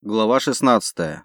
Глава 16.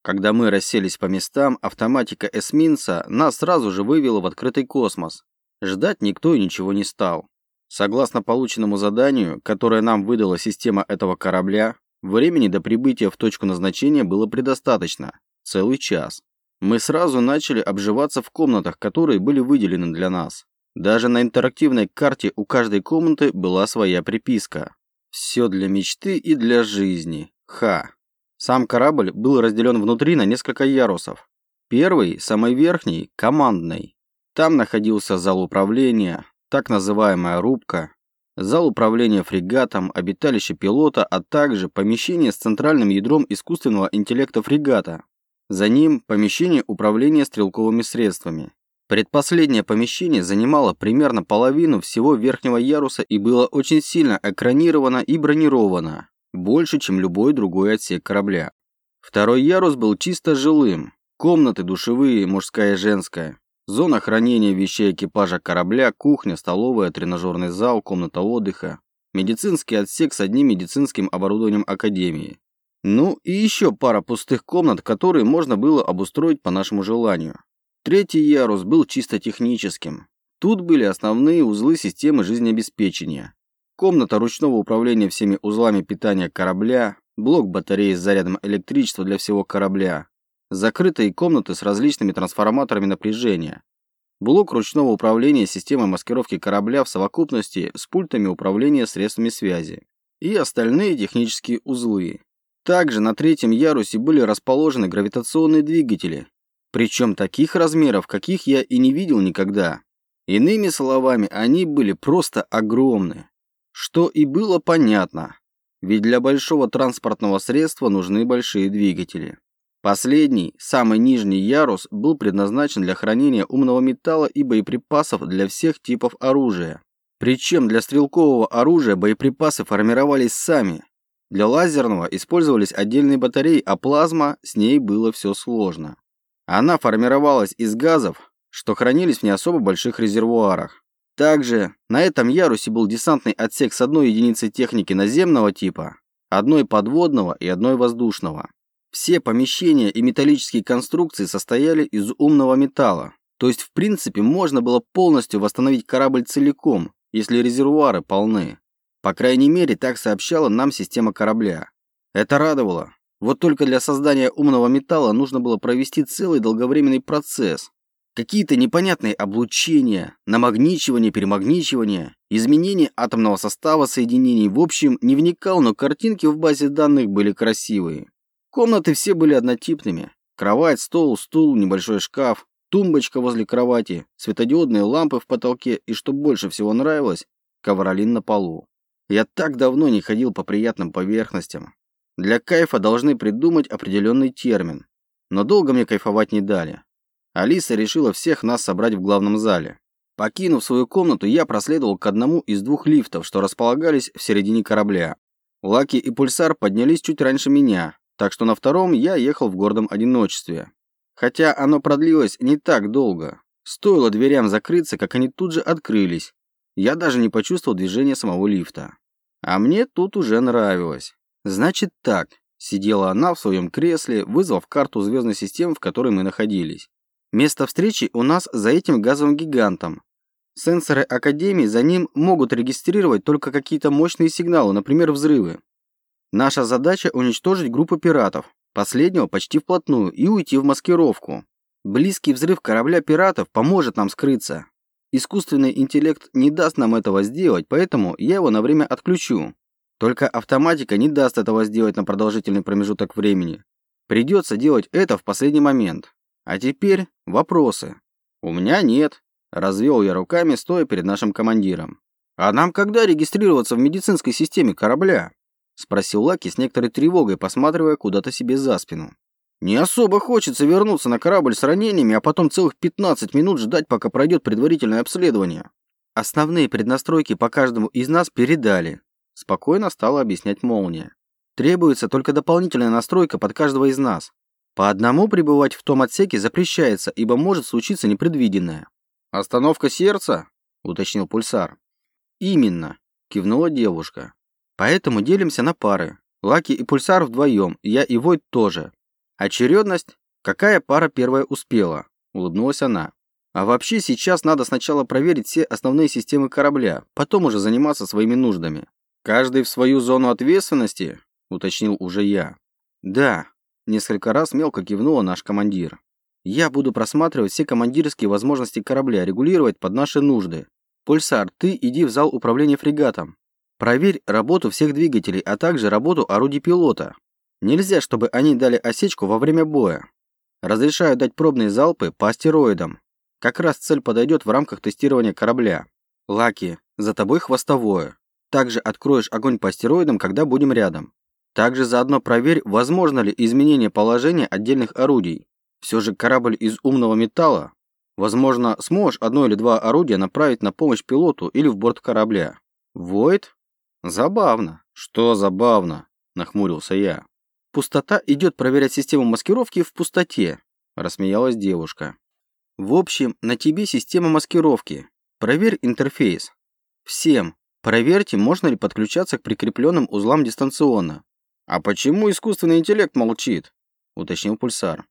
Когда мы расселись по местам, автоматика эсминца нас сразу же вывела в открытый космос. Ждать никто и ничего не стал. Согласно полученному заданию, которое нам выдала система этого корабля, времени до прибытия в точку назначения было предостаточно – целый час. Мы сразу начали обживаться в комнатах, которые были выделены для нас. Даже на интерактивной карте у каждой комнаты была своя приписка. Все для мечты и для жизни. Ха. Сам корабль был разделен внутри на несколько ярусов. Первый, самый верхний, командный. Там находился зал управления, так называемая рубка, зал управления фрегатом, обиталище пилота, а также помещение с центральным ядром искусственного интеллекта фрегата. За ним помещение управления стрелковыми средствами. Предпоследнее помещение занимало примерно половину всего верхнего яруса и было очень сильно экранировано и бронировано больше, чем любой другой отсек корабля. Второй ярус был чисто жилым. Комнаты душевые, мужская и женская. Зона хранения вещей экипажа корабля, кухня, столовая, тренажерный зал, комната отдыха. Медицинский отсек с одним медицинским оборудованием Академии. Ну и еще пара пустых комнат, которые можно было обустроить по нашему желанию. Третий ярус был чисто техническим. Тут были основные узлы системы жизнеобеспечения. Комната ручного управления всеми узлами питания корабля, блок батареи с зарядом электричества для всего корабля, закрытые комнаты с различными трансформаторами напряжения, блок ручного управления системой маскировки корабля в совокупности с пультами управления средствами связи и остальные технические узлы. Также на третьем ярусе были расположены гравитационные двигатели, причем таких размеров, каких я и не видел никогда. Иными словами, они были просто огромны. Что и было понятно, ведь для большого транспортного средства нужны большие двигатели. Последний, самый нижний ярус, был предназначен для хранения умного металла и боеприпасов для всех типов оружия. Причем для стрелкового оружия боеприпасы формировались сами. Для лазерного использовались отдельные батареи, а плазма, с ней было все сложно. Она формировалась из газов, что хранились в не особо больших резервуарах. Также на этом ярусе был десантный отсек с одной единицей техники наземного типа, одной подводного и одной воздушного. Все помещения и металлические конструкции состояли из умного металла, то есть в принципе можно было полностью восстановить корабль целиком, если резервуары полны. По крайней мере, так сообщала нам система корабля. Это радовало. Вот только для создания умного металла нужно было провести целый долговременный процесс, Какие-то непонятные облучения, намагничивание, перемагничивание, изменение атомного состава соединений. В общем, не вникал, но картинки в базе данных были красивые. Комнаты все были однотипными. Кровать, стол, стул, небольшой шкаф, тумбочка возле кровати, светодиодные лампы в потолке и, что больше всего нравилось, ковролин на полу. Я так давно не ходил по приятным поверхностям. Для кайфа должны придумать определенный термин. Но долго мне кайфовать не дали. Алиса решила всех нас собрать в главном зале. Покинув свою комнату, я проследовал к одному из двух лифтов, что располагались в середине корабля. Лаки и Пульсар поднялись чуть раньше меня, так что на втором я ехал в гордом одиночестве. Хотя оно продлилось не так долго. Стоило дверям закрыться, как они тут же открылись. Я даже не почувствовал движения самого лифта. А мне тут уже нравилось. Значит так, сидела она в своем кресле, вызвав карту звездной системы, в которой мы находились. Место встречи у нас за этим газовым гигантом. Сенсоры Академии за ним могут регистрировать только какие-то мощные сигналы, например, взрывы. Наша задача уничтожить группу пиратов, последнего почти вплотную, и уйти в маскировку. Близкий взрыв корабля пиратов поможет нам скрыться. Искусственный интеллект не даст нам этого сделать, поэтому я его на время отключу. Только автоматика не даст этого сделать на продолжительный промежуток времени. Придется делать это в последний момент. А теперь вопросы. У меня нет. Развел я руками, стоя перед нашим командиром. А нам когда регистрироваться в медицинской системе корабля? Спросил Лаки с некоторой тревогой, посматривая куда-то себе за спину. Не особо хочется вернуться на корабль с ранениями, а потом целых 15 минут ждать, пока пройдет предварительное обследование. Основные преднастройки по каждому из нас передали. Спокойно стала объяснять Молния. Требуется только дополнительная настройка под каждого из нас. По одному пребывать в том отсеке запрещается, ибо может случиться непредвиденное. «Остановка сердца?» – уточнил Пульсар. «Именно», – кивнула девушка. «Поэтому делимся на пары. Лаки и Пульсар вдвоем, я и Войт тоже. Очередность? Какая пара первая успела? Улыбнулась она. А вообще сейчас надо сначала проверить все основные системы корабля, потом уже заниматься своими нуждами. Каждый в свою зону ответственности, уточнил уже я. Да, несколько раз мелко кивнула наш командир. Я буду просматривать все командирские возможности корабля, регулировать под наши нужды. Пульсар, ты иди в зал управления фрегатом. Проверь работу всех двигателей, а также работу орудий пилота. Нельзя, чтобы они дали осечку во время боя. Разрешаю дать пробные залпы по астероидам. Как раз цель подойдет в рамках тестирования корабля. Лаки, за тобой хвостовое. Также откроешь огонь по астероидам, когда будем рядом. Также заодно проверь, возможно ли изменение положения отдельных орудий. Все же корабль из умного металла. Возможно, сможешь одно или два орудия направить на помощь пилоту или в борт корабля. Войд? Забавно. Что забавно? Нахмурился я. Пустота идет проверять систему маскировки в пустоте, рассмеялась девушка. В общем, на тебе система маскировки. Проверь интерфейс. Всем, Проверьте, можно ли подключаться к прикрепленным узлам дистанционно. А почему искусственный интеллект молчит? Уточнил Пульсар.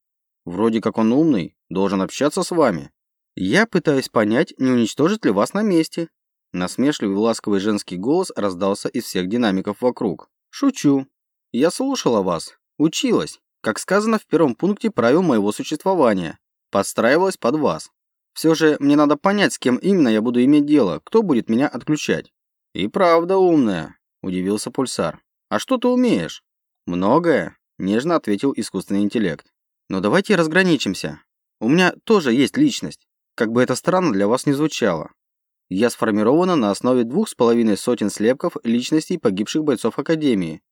Вроде как он умный, должен общаться с вами. Я пытаюсь понять, не уничтожит ли вас на месте. Насмешливый ласковый женский голос раздался из всех динамиков вокруг. Шучу. Я слушала вас, училась, как сказано в первом пункте правил моего существования. Подстраивалась под вас. Все же мне надо понять, с кем именно я буду иметь дело, кто будет меня отключать. «И правда умная», – удивился Пульсар. «А что ты умеешь?» «Многое», – нежно ответил искусственный интеллект. «Но давайте разграничимся. У меня тоже есть личность, как бы это странно для вас не звучало. Я сформирована на основе двух с половиной сотен слепков личностей погибших бойцов Академии.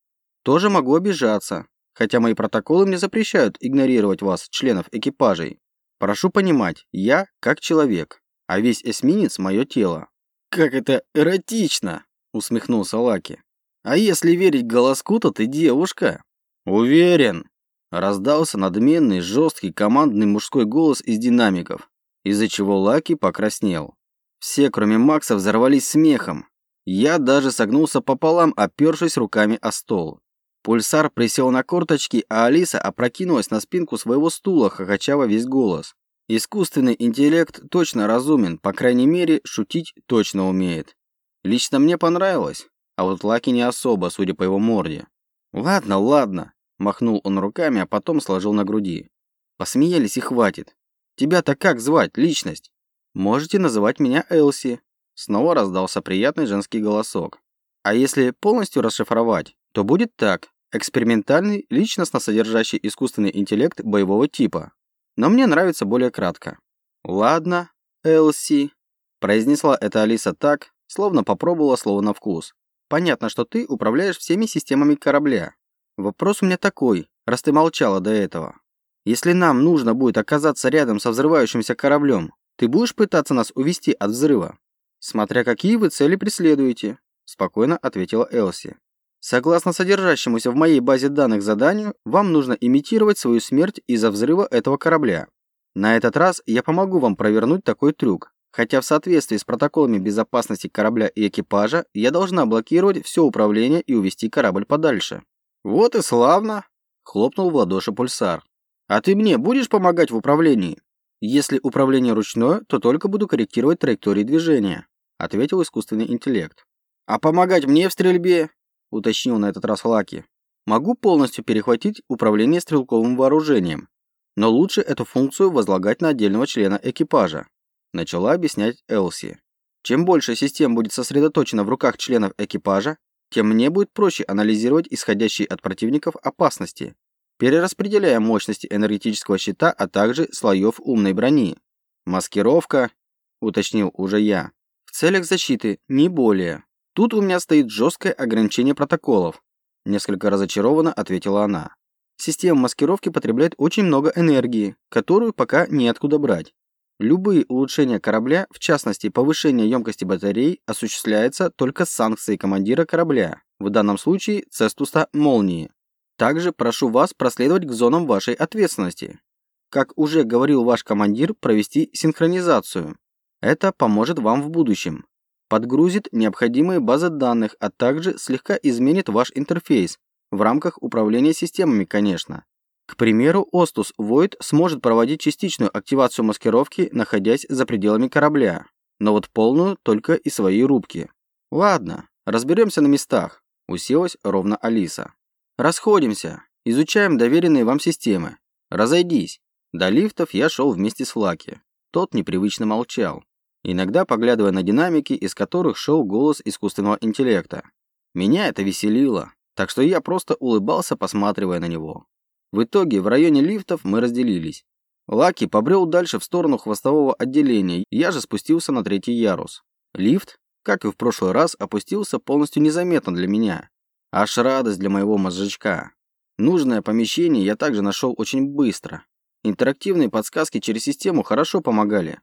Тоже могу обижаться, хотя мои протоколы мне запрещают игнорировать вас, членов экипажей. Прошу понимать, я как человек, а весь эсминец – мое тело. «Как это эротично!» – усмехнулся Лаки. «А если верить голоску, то ты девушка». «Уверен!» – раздался надменный, жесткий, командный мужской голос из динамиков, из-за чего Лаки покраснел. Все, кроме Макса, взорвались смехом. Я даже согнулся пополам, опершись руками о стол. Пульсар присел на корточки, а Алиса опрокинулась на спинку своего стула, хохоча весь голос. Искусственный интеллект точно разумен, по крайней мере, шутить точно умеет. Лично мне понравилось, а вот Лаки не особо, судя по его морде. «Ладно, ладно», – махнул он руками, а потом сложил на груди. «Посмеялись и хватит. Тебя-то как звать, личность?» «Можете называть меня Элси», – снова раздался приятный женский голосок. «А если полностью расшифровать, то будет так. Экспериментальный, личностно содержащий искусственный интеллект боевого типа но мне нравится более кратко. «Ладно, Элси», – произнесла это Алиса так, словно попробовала слово на вкус. «Понятно, что ты управляешь всеми системами корабля. Вопрос у меня такой, раз ты молчала до этого. Если нам нужно будет оказаться рядом со взрывающимся кораблем, ты будешь пытаться нас увести от взрыва?» «Смотря какие вы цели преследуете», – спокойно ответила Элси. Согласно содержащемуся в моей базе данных заданию, вам нужно имитировать свою смерть из-за взрыва этого корабля. На этот раз я помогу вам провернуть такой трюк, хотя в соответствии с протоколами безопасности корабля и экипажа я должна блокировать все управление и увести корабль подальше. Вот и славно, хлопнул в ладоши пульсар. А ты мне будешь помогать в управлении? Если управление ручное, то только буду корректировать траектории движения, ответил искусственный интеллект. А помогать мне в стрельбе? уточнил на этот раз Лаки. Могу полностью перехватить управление стрелковым вооружением, но лучше эту функцию возлагать на отдельного члена экипажа, начала объяснять Элси. Чем больше систем будет сосредоточено в руках членов экипажа, тем мне будет проще анализировать исходящие от противников опасности, перераспределяя мощности энергетического щита, а также слоев умной брони. Маскировка, уточнил уже я, в целях защиты, не более. Тут у меня стоит жесткое ограничение протоколов. Несколько разочарованно ответила она. Система маскировки потребляет очень много энергии, которую пока неоткуда брать. Любые улучшения корабля, в частности повышение емкости батарей, осуществляется только с санкцией командира корабля, в данном случае Цестуса Молнии. Также прошу вас проследовать к зонам вашей ответственности. Как уже говорил ваш командир, провести синхронизацию. Это поможет вам в будущем подгрузит необходимые базы данных, а также слегка изменит ваш интерфейс, В рамках управления системами, конечно. К примеру, Остус Void сможет проводить частичную активацию маскировки, находясь за пределами корабля, но вот полную только из своей рубки. Ладно, разберемся на местах, уселась ровно Алиса. Расходимся, изучаем доверенные вам системы. Разойдись. До лифтов я шел вместе с Флаки. Тот непривычно молчал, иногда поглядывая на динамики, из которых шел голос искусственного интеллекта. Меня это веселило, так что я просто улыбался, посматривая на него. В итоге в районе лифтов мы разделились. Лаки побрел дальше в сторону хвостового отделения, я же спустился на третий ярус. Лифт, как и в прошлый раз, опустился полностью незаметно для меня. Аж радость для моего мозжечка. Нужное помещение я также нашел очень быстро. Интерактивные подсказки через систему хорошо помогали.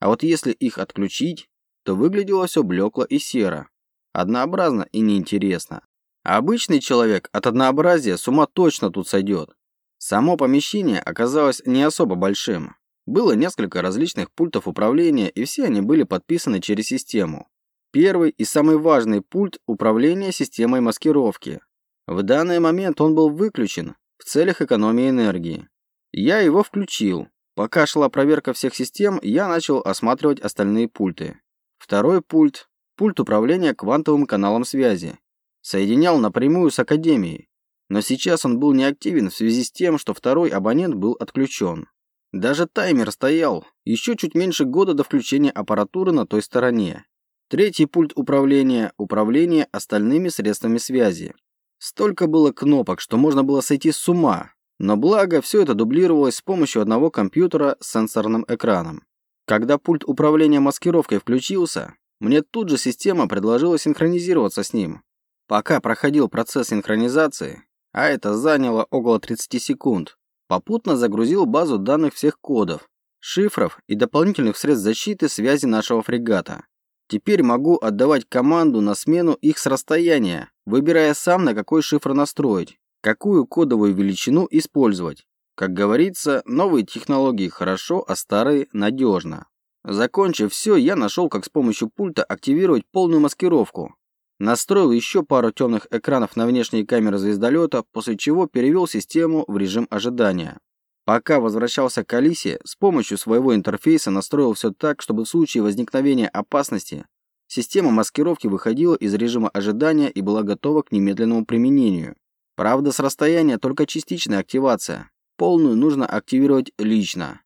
А вот если их отключить, то выглядело все блекло и серо. Однообразно и неинтересно. А обычный человек от однообразия с ума точно тут сойдет. Само помещение оказалось не особо большим. Было несколько различных пультов управления, и все они были подписаны через систему. Первый и самый важный пульт управления системой маскировки. В данный момент он был выключен в целях экономии энергии. Я его включил. Пока шла проверка всех систем, я начал осматривать остальные пульты. Второй пульт – пульт управления квантовым каналом связи. Соединял напрямую с Академией но сейчас он был неактивен в связи с тем, что второй абонент был отключен. Даже таймер стоял, еще чуть меньше года до включения аппаратуры на той стороне. Третий пульт управления – управление остальными средствами связи. Столько было кнопок, что можно было сойти с ума, но благо все это дублировалось с помощью одного компьютера с сенсорным экраном. Когда пульт управления маскировкой включился, мне тут же система предложила синхронизироваться с ним. Пока проходил процесс синхронизации, а это заняло около 30 секунд. Попутно загрузил базу данных всех кодов, шифров и дополнительных средств защиты связи нашего фрегата. Теперь могу отдавать команду на смену их с расстояния, выбирая сам, на какой шифр настроить, какую кодовую величину использовать. Как говорится, новые технологии хорошо, а старые надежно. Закончив все, я нашел, как с помощью пульта активировать полную маскировку, Настроил еще пару темных экранов на внешние камеры звездолета, после чего перевел систему в режим ожидания. Пока возвращался к Алисе, с помощью своего интерфейса настроил все так, чтобы в случае возникновения опасности система маскировки выходила из режима ожидания и была готова к немедленному применению. Правда, с расстояния только частичная активация. Полную нужно активировать лично.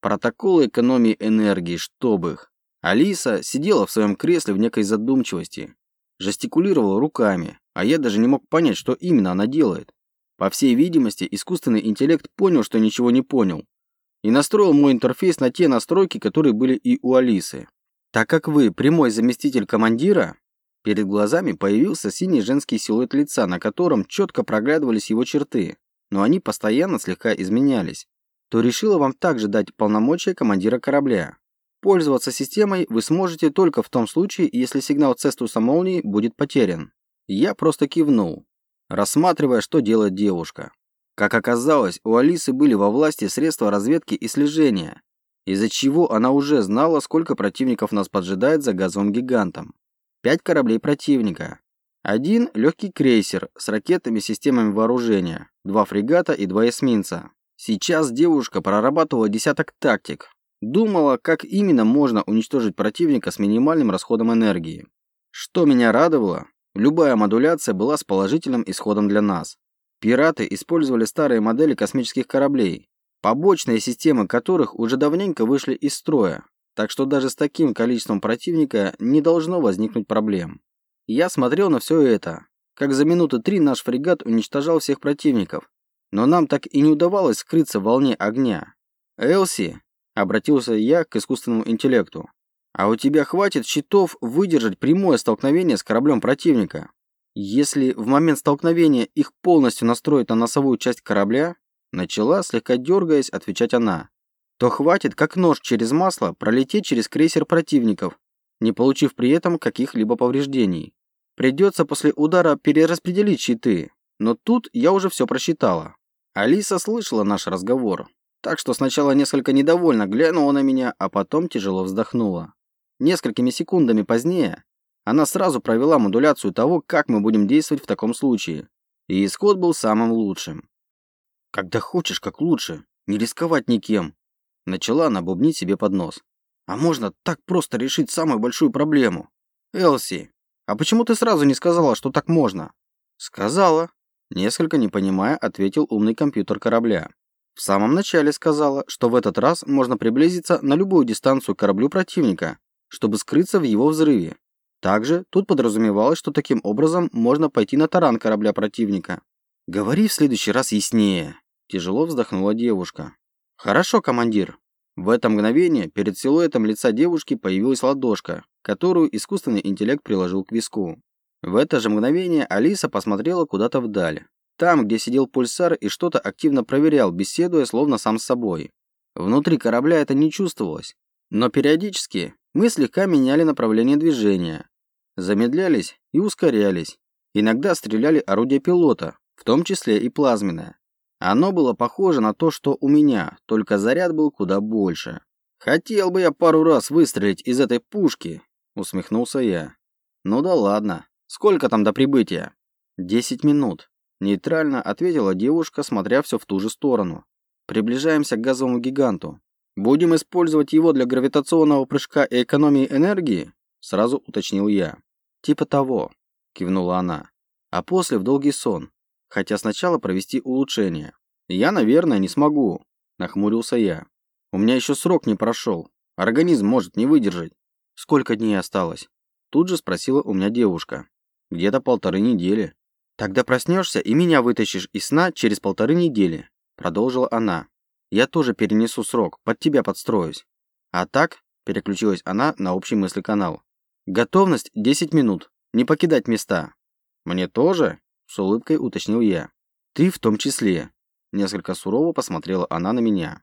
Протоколы экономии энергии, чтобы их. Алиса сидела в своем кресле в некой задумчивости жестикулировала руками, а я даже не мог понять, что именно она делает. По всей видимости, искусственный интеллект понял, что ничего не понял, и настроил мой интерфейс на те настройки, которые были и у Алисы. Так как вы прямой заместитель командира, перед глазами появился синий женский силуэт лица, на котором четко проглядывались его черты, но они постоянно слегка изменялись, то решила вам также дать полномочия командира корабля. Пользоваться системой вы сможете только в том случае, если сигнал цестуса молнии будет потерян. Я просто кивнул, рассматривая, что делает девушка. Как оказалось, у Алисы были во власти средства разведки и слежения, из-за чего она уже знала, сколько противников нас поджидает за газовым гигантом. Пять кораблей противника. Один легкий крейсер с ракетами системами вооружения, два фрегата и два эсминца. Сейчас девушка прорабатывала десяток тактик, Думала, как именно можно уничтожить противника с минимальным расходом энергии. Что меня радовало, любая модуляция была с положительным исходом для нас. Пираты использовали старые модели космических кораблей, побочные системы которых уже давненько вышли из строя, так что даже с таким количеством противника не должно возникнуть проблем. Я смотрел на все это, как за минуты три наш фрегат уничтожал всех противников, но нам так и не удавалось скрыться в волне огня. Элси, Обратился я к искусственному интеллекту. А у тебя хватит щитов выдержать прямое столкновение с кораблем противника. Если в момент столкновения их полностью настроить на носовую часть корабля, начала, слегка дергаясь, отвечать она, то хватит, как нож через масло, пролететь через крейсер противников, не получив при этом каких-либо повреждений. Придется после удара перераспределить щиты, но тут я уже все просчитала. Алиса слышала наш разговор, так что сначала несколько недовольно глянула на меня, а потом тяжело вздохнула. Несколькими секундами позднее она сразу провела модуляцию того, как мы будем действовать в таком случае. И исход был самым лучшим. Когда хочешь, как лучше. Не рисковать никем. Начала она бубнить себе под нос. А можно так просто решить самую большую проблему. Элси, а почему ты сразу не сказала, что так можно? Сказала. Несколько не понимая, ответил умный компьютер корабля. В самом начале сказала, что в этот раз можно приблизиться на любую дистанцию к кораблю противника, чтобы скрыться в его взрыве. Также тут подразумевалось, что таким образом можно пойти на таран корабля противника. «Говори в следующий раз яснее», – тяжело вздохнула девушка. «Хорошо, командир». В это мгновение перед силуэтом лица девушки появилась ладошка, которую искусственный интеллект приложил к виску. В это же мгновение Алиса посмотрела куда-то вдаль. Там, где сидел пульсар и что-то активно проверял, беседуя словно сам с собой. Внутри корабля это не чувствовалось. Но периодически мы слегка меняли направление движения. Замедлялись и ускорялись. Иногда стреляли орудия пилота, в том числе и плазменное. Оно было похоже на то, что у меня, только заряд был куда больше. «Хотел бы я пару раз выстрелить из этой пушки», — усмехнулся я. «Ну да ладно. Сколько там до прибытия?» «Десять минут», — нейтрально ответила девушка, смотря все в ту же сторону. «Приближаемся к газовому гиганту. Будем использовать его для гравитационного прыжка и экономии энергии?» Сразу уточнил я. «Типа того», — кивнула она. «А после в долгий сон. Хотя сначала провести улучшение. Я, наверное, не смогу», — нахмурился я. «У меня еще срок не прошел. Организм может не выдержать». «Сколько дней осталось?» Тут же спросила у меня девушка. «Где-то полторы недели». «Тогда проснешься и меня вытащишь из сна через полторы недели», — продолжила она. Я тоже перенесу срок, под тебя подстроюсь. А так, переключилась она на общий мыслеканал. Готовность 10 минут. Не покидать места. Мне тоже? С улыбкой уточнил я. Ты в том числе. Несколько сурово посмотрела она на меня.